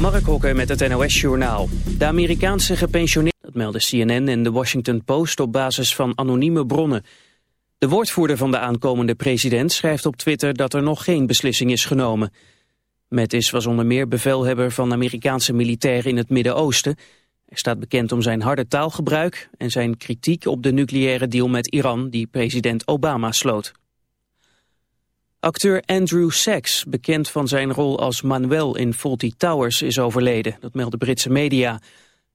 Mark Hokker met het NOS-journaal. De Amerikaanse gepensioneerden, dat melden CNN en de Washington Post op basis van anonieme bronnen. De woordvoerder van de aankomende president schrijft op Twitter dat er nog geen beslissing is genomen. Mattis was onder meer bevelhebber van Amerikaanse militairen in het Midden-Oosten. Hij staat bekend om zijn harde taalgebruik en zijn kritiek op de nucleaire deal met Iran die president Obama sloot. Acteur Andrew Sachs, bekend van zijn rol als Manuel in Fawlty Towers, is overleden. Dat melden Britse media.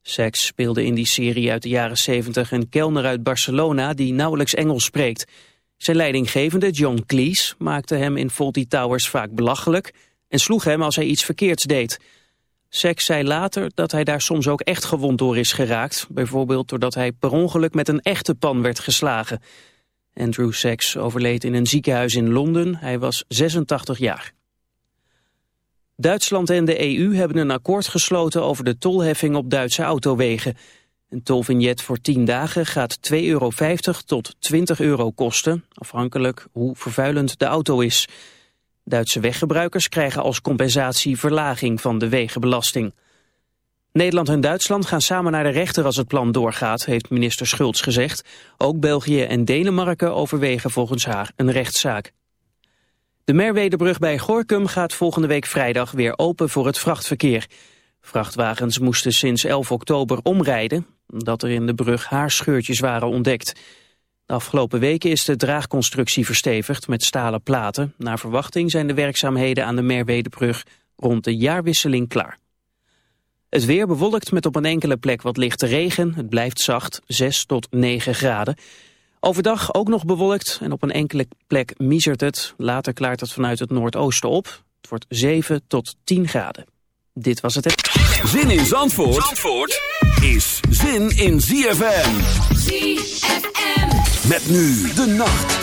Sachs speelde in die serie uit de jaren 70 een kelner uit Barcelona die nauwelijks Engels spreekt. Zijn leidinggevende, John Cleese, maakte hem in Fawlty Towers vaak belachelijk en sloeg hem als hij iets verkeerds deed. Sachs zei later dat hij daar soms ook echt gewond door is geraakt, bijvoorbeeld doordat hij per ongeluk met een echte pan werd geslagen. Andrew Sachs overleed in een ziekenhuis in Londen. Hij was 86 jaar. Duitsland en de EU hebben een akkoord gesloten over de tolheffing op Duitse autowegen. Een tolvignet voor 10 dagen gaat 2,50 euro tot 20 euro kosten, afhankelijk hoe vervuilend de auto is. Duitse weggebruikers krijgen als compensatie verlaging van de wegenbelasting. Nederland en Duitsland gaan samen naar de rechter als het plan doorgaat, heeft minister Schultz gezegd. Ook België en Denemarken overwegen volgens haar een rechtszaak. De Merwedebrug bij Gorkum gaat volgende week vrijdag weer open voor het vrachtverkeer. Vrachtwagens moesten sinds 11 oktober omrijden, omdat er in de brug haarscheurtjes waren ontdekt. De afgelopen weken is de draagconstructie verstevigd met stalen platen. Naar verwachting zijn de werkzaamheden aan de Merwedebrug rond de jaarwisseling klaar. Het weer bewolkt met op een enkele plek wat lichte regen. Het blijft zacht, 6 tot 9 graden. Overdag ook nog bewolkt en op een enkele plek miezert het. Later klaart het vanuit het noordoosten op. Het wordt 7 tot 10 graden. Dit was het. Zin in Zandvoort, Zandvoort is zin in ZFM. ZFM. Met nu de nacht.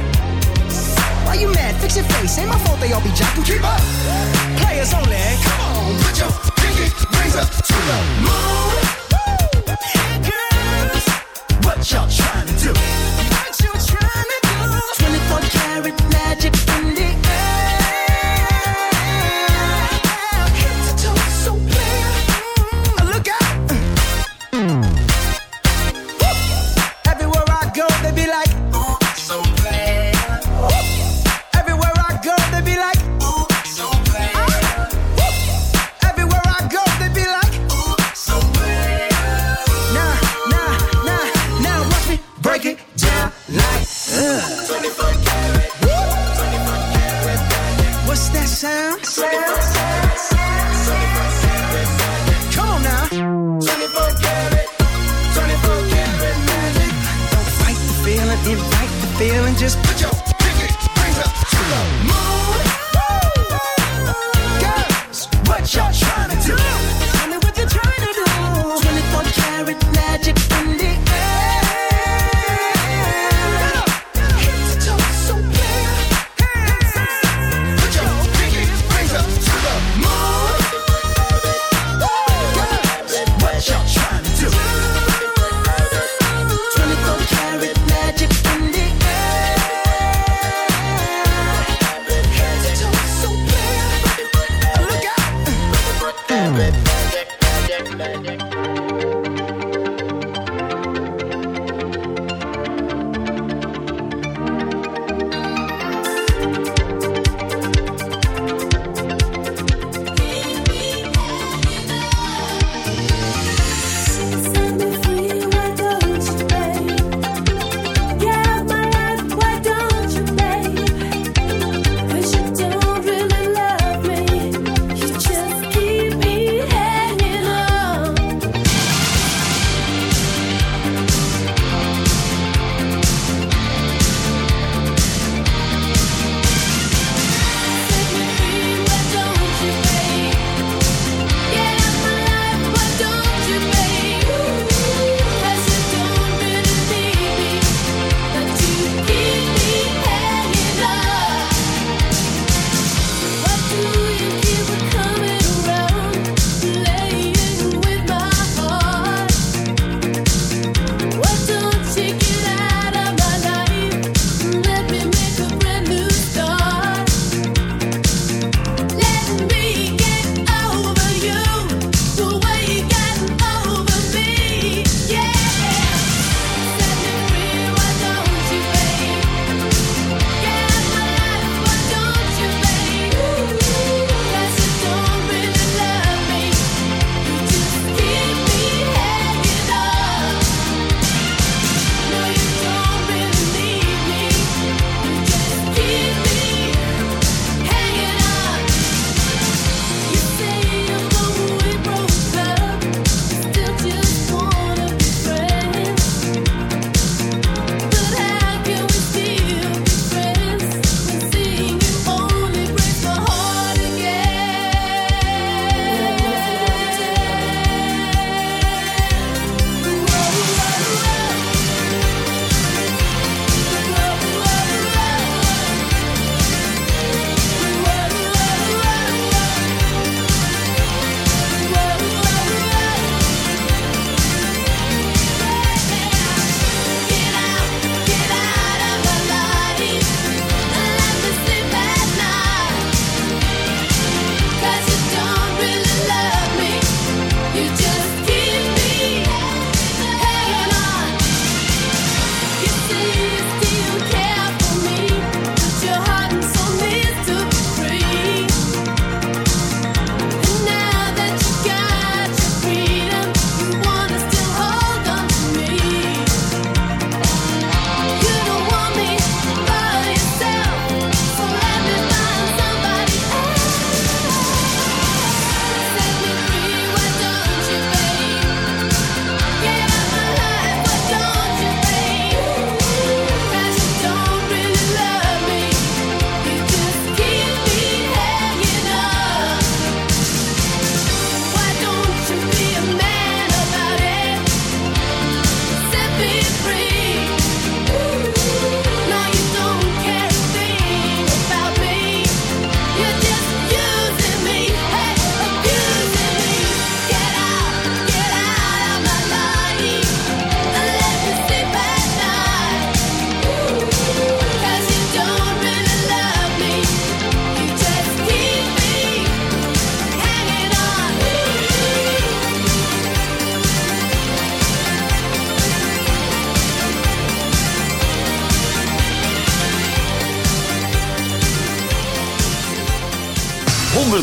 Why you mad? Fix your face. Ain't my fault they all be jocking. Keep up. Players only. Come on, put your pinky rings up to the moon. Hey Girls, what y'all trying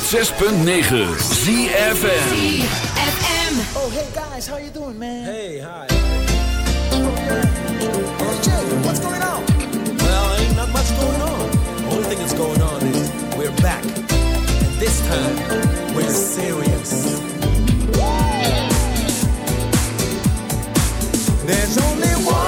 106.9 ZFM. ZFM. Oh, hey guys, how you doing, man? Hey, hi. Oh, Jay, what's going on? Well, ain't not much going on. Only thing that's going on is we're back. And this time, we're serious. There's only one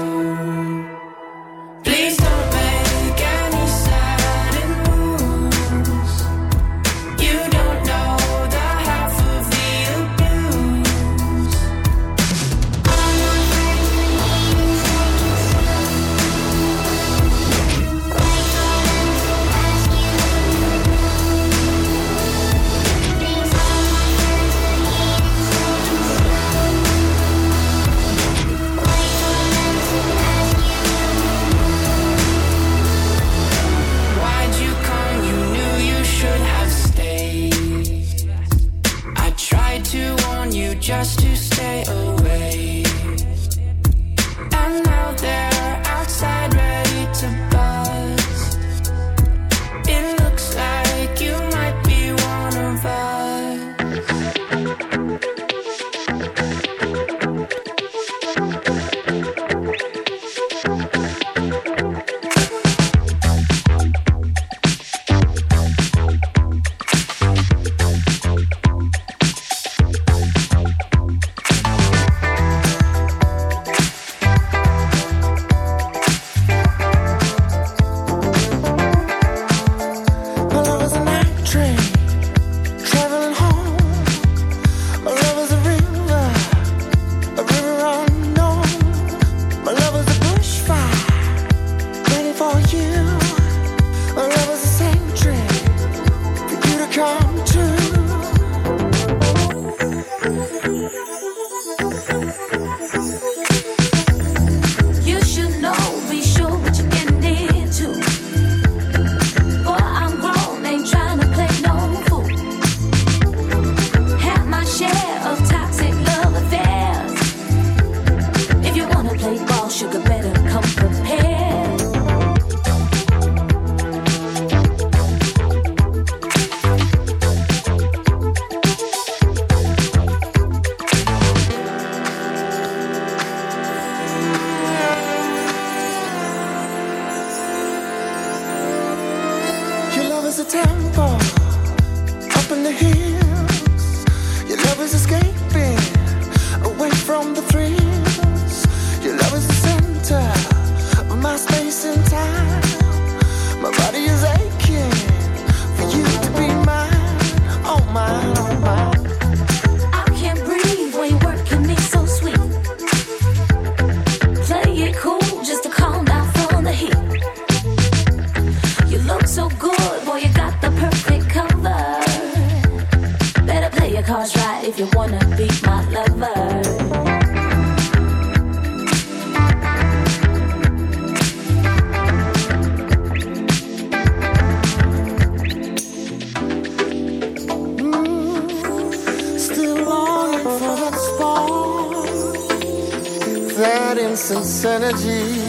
that insincerity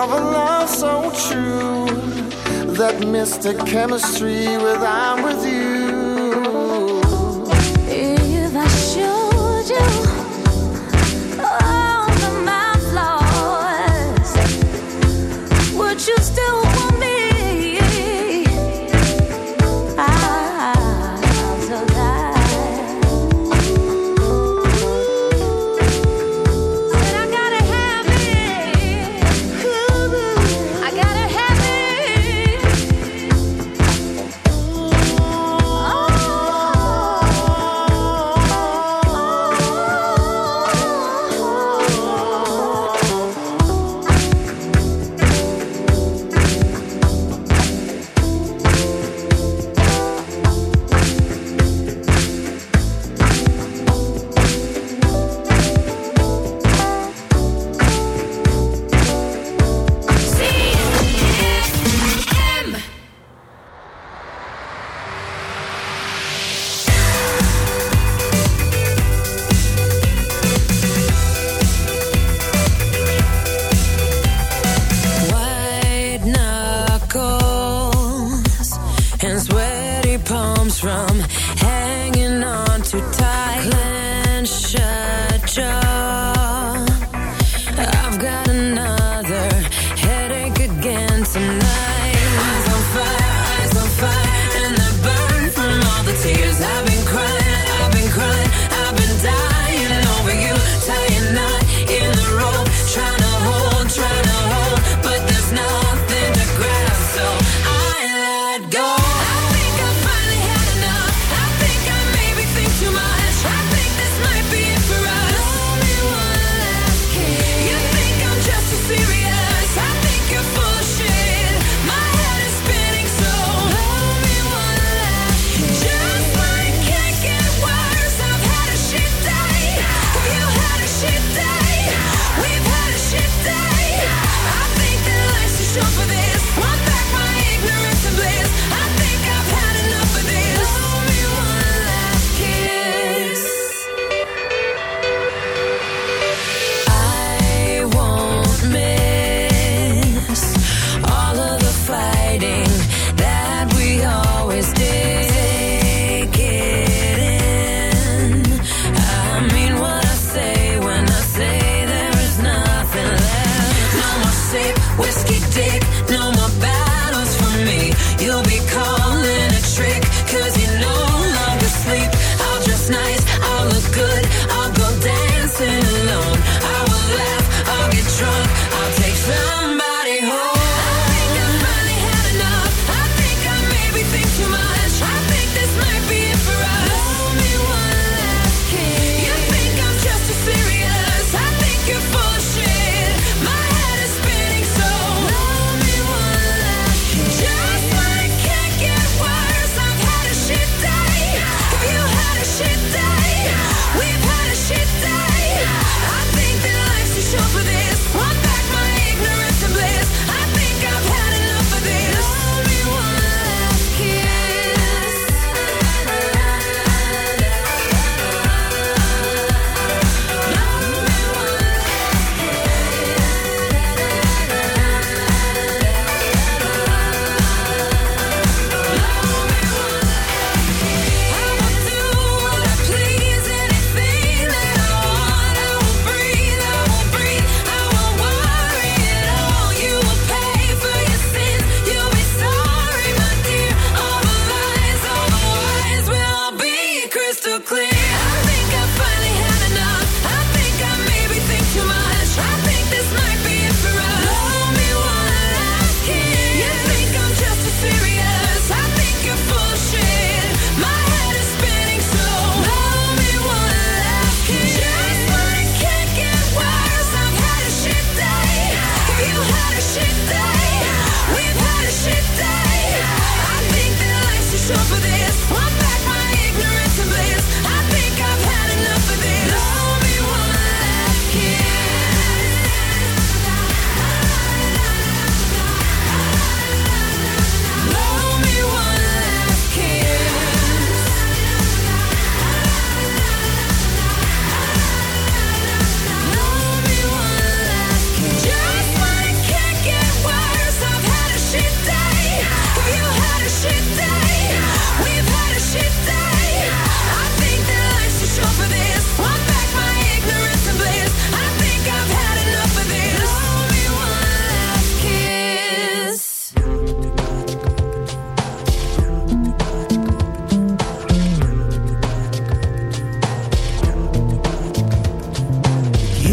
of a love so true, that mystic chemistry with I'm with you.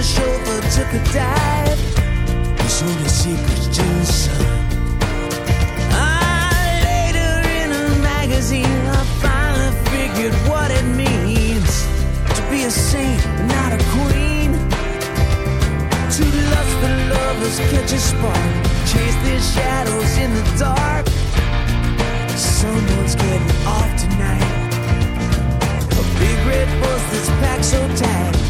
James's chauffeur took a dive. There's only secrets to the sun. Ah, later in a magazine, I finally figured what it means to be a saint, not a queen. Two lustful lovers catch a spark, chase their shadows in the dark. Someone's getting off tonight. A big red bus that's packed so tight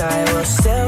I will still